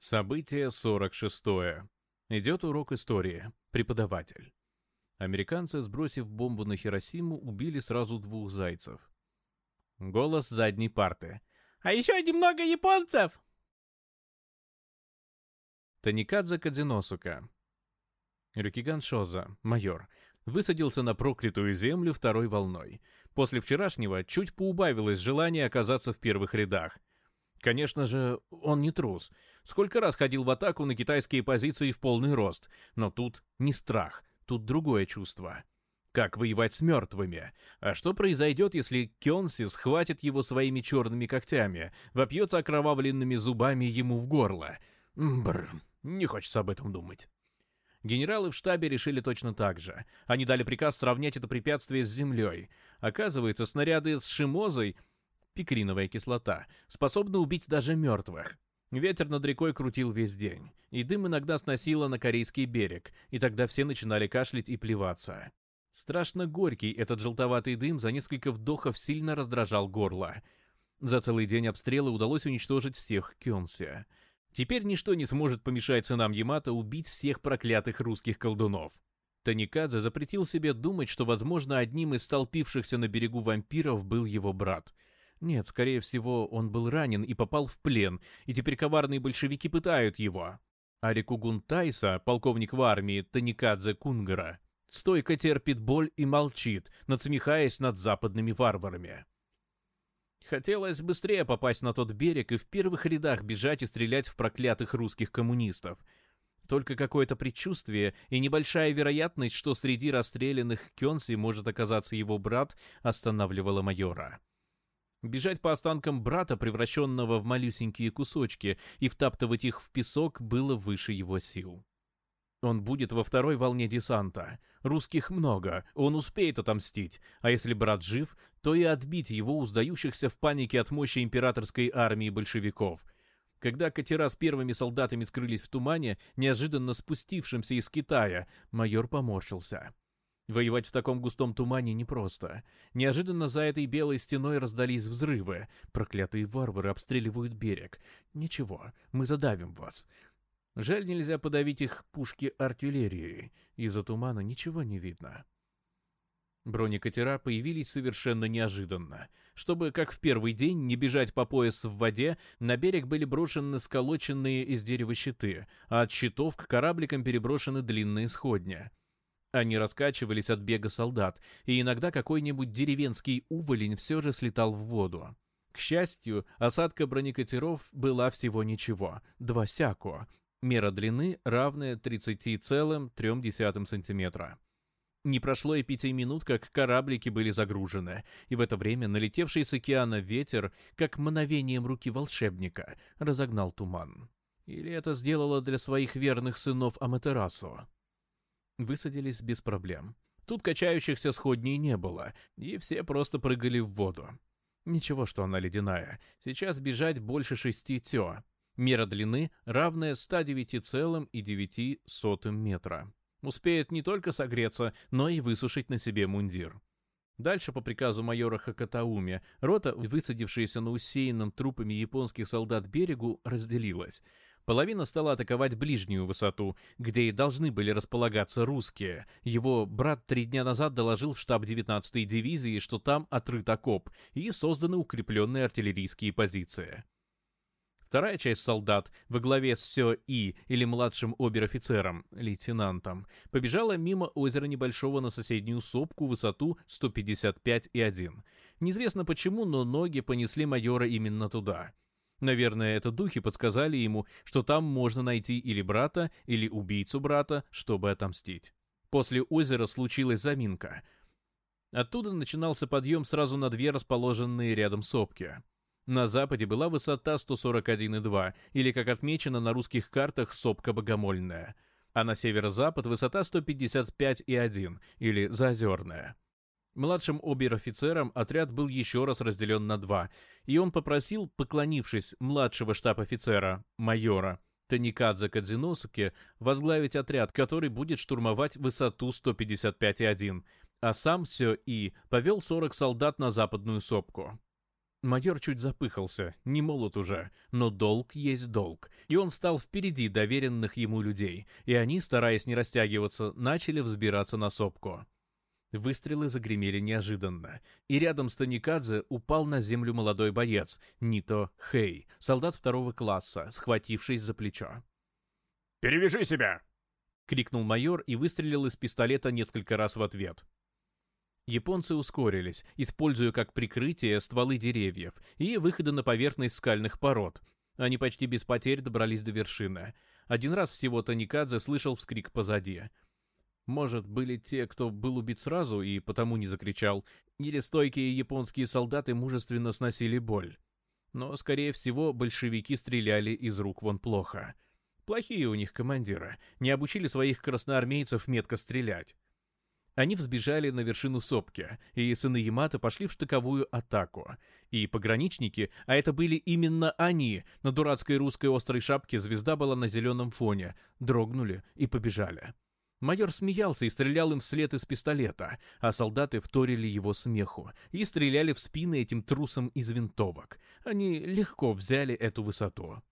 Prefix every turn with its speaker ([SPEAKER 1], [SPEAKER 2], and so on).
[SPEAKER 1] Событие 46. Идет урок истории. Преподаватель. Американцы, сбросив бомбу на Хиросиму, убили сразу двух зайцев. Голос задней парты.
[SPEAKER 2] «А еще немного японцев!»
[SPEAKER 1] Таникадзе Кадзиносука. Рюкиган Шоза, майор, высадился на проклятую землю второй волной. После вчерашнего чуть поубавилось желание оказаться в первых рядах. Конечно же, он не трус. Сколько раз ходил в атаку на китайские позиции в полный рост. Но тут не страх, тут другое чувство. Как воевать с мертвыми? А что произойдет, если Кёнси схватит его своими черными когтями, вопьется окровавленными зубами ему в горло? Бррр, не хочется об этом думать. Генералы в штабе решили точно так же. Они дали приказ сравнять это препятствие с землей. Оказывается, снаряды с шимозой пикриновая кислота, способна убить даже мертвых. Ветер над рекой крутил весь день, и дым иногда сносило на корейский берег, и тогда все начинали кашлять и плеваться. Страшно горький этот желтоватый дым за несколько вдохов сильно раздражал горло. За целый день обстрела удалось уничтожить всех Кёнси. Теперь ничто не сможет помешать сынам Ямато убить всех проклятых русских колдунов. Таникадзе запретил себе думать, что, возможно, одним из столпившихся на берегу вампиров был его брат — нет, скорее всего, он был ранен и попал в плен, и теперь коварные большевики пытают его. Арикугун Тайса, полковник в армии Таникадзе Кунгара, стойко терпит боль и молчит, надсмехаясь над западными варварами. Хотелось быстрее попасть на тот берег и в первых рядах бежать и стрелять в проклятых русских коммунистов. Только какое-то предчувствие и небольшая вероятность, что среди расстрелянных Кёнси может оказаться его брат, останавливала майора. Бежать по останкам брата, превращенного в малюсенькие кусочки, и втаптывать их в песок было выше его сил. Он будет во второй волне десанта. Русских много, он успеет отомстить, а если брат жив, то и отбить его у сдающихся в панике от мощи императорской армии большевиков. Когда катера с первыми солдатами скрылись в тумане, неожиданно спустившимся из Китая, майор поморщился. Воевать в таком густом тумане непросто. Неожиданно за этой белой стеной раздались взрывы. Проклятые варвары обстреливают берег. Ничего, мы задавим вас. Жаль, нельзя подавить их пушки артиллерии. Из-за тумана ничего не видно. Бронекатера появились совершенно неожиданно. Чтобы, как в первый день, не бежать по пояс в воде, на берег были брошены сколоченные из дерева щиты, а от щитов к корабликам переброшены длинные сходня. Они раскачивались от бега солдат, и иногда какой-нибудь деревенский уволень все же слетал в воду. К счастью, осадка бронекатеров была всего ничего, два сяко. Мера длины равная 30,3 сантиметра. Не прошло и пяти минут, как кораблики были загружены, и в это время налетевший с океана ветер, как мановением руки волшебника, разогнал туман. Или это сделало для своих верных сынов Аматерасу высадились без проблем. Тут качающихся сходней не было, и все просто прыгали в воду. Ничего, что она ледяная. Сейчас бежать больше шести тё. Мера длины равная 109,9 метра. Успеет не только согреться, но и высушить на себе мундир. Дальше, по приказу майора Хакатауми, рота, высадившаяся на усеянном трупами японских солдат берегу, разделилась. Половина стала атаковать ближнюю высоту, где и должны были располагаться русские. Его брат три дня назад доложил в штаб 19-й дивизии, что там отрыт окоп и созданы укрепленные артиллерийские позиции. Вторая часть солдат во главе с все и или младшим обер-офицером, лейтенантом, побежала мимо озера небольшого на соседнюю сопку высоту 155 и 1. Неизвестно почему, но ноги понесли майора именно туда. Наверное, это духи подсказали ему, что там можно найти или брата, или убийцу брата, чтобы отомстить. После озера случилась заминка. Оттуда начинался подъем сразу на две расположенные рядом сопки. На западе была высота 141,2, или, как отмечено на русских картах, сопка Богомольная, а на северо-запад высота 155,1, или Заозерная. Младшим обер-офицером отряд был еще раз разделен на два, и он попросил, поклонившись младшего штаб-офицера, майора Таникадзе Кадзиносуке, возглавить отряд, который будет штурмовать высоту 155,1, а сам все и повел 40 солдат на западную сопку. Майор чуть запыхался, не молод уже, но долг есть долг, и он стал впереди доверенных ему людей, и они, стараясь не растягиваться, начали взбираться на сопку. Выстрелы загремели неожиданно, и рядом с Таникадзе упал на землю молодой боец, Нито Хей, солдат второго класса, схватившись за плечо.
[SPEAKER 3] «Перевяжи себя!»
[SPEAKER 1] — крикнул майор и выстрелил из пистолета несколько раз в ответ. Японцы ускорились, используя как прикрытие стволы деревьев и выходы на поверхность скальных пород. Они почти без потерь добрались до вершины. Один раз всего Таникадзе слышал вскрик позади — может, были те, кто был убит сразу и потому не закричал, или стойкие японские солдаты мужественно сносили боль. Но, скорее всего, большевики стреляли из рук вон плохо. Плохие у них командиры, не обучили своих красноармейцев метко стрелять. Они взбежали на вершину сопки, и сыны Ямато пошли в штыковую атаку. И пограничники, а это были именно они, на дурацкой русской острой шапке звезда была на зеленом фоне, дрогнули и побежали. Майор смеялся и стрелял им вслед из пистолета, а солдаты вторили его смеху и стреляли в спины этим трусам из винтовок. Они легко взяли эту высоту.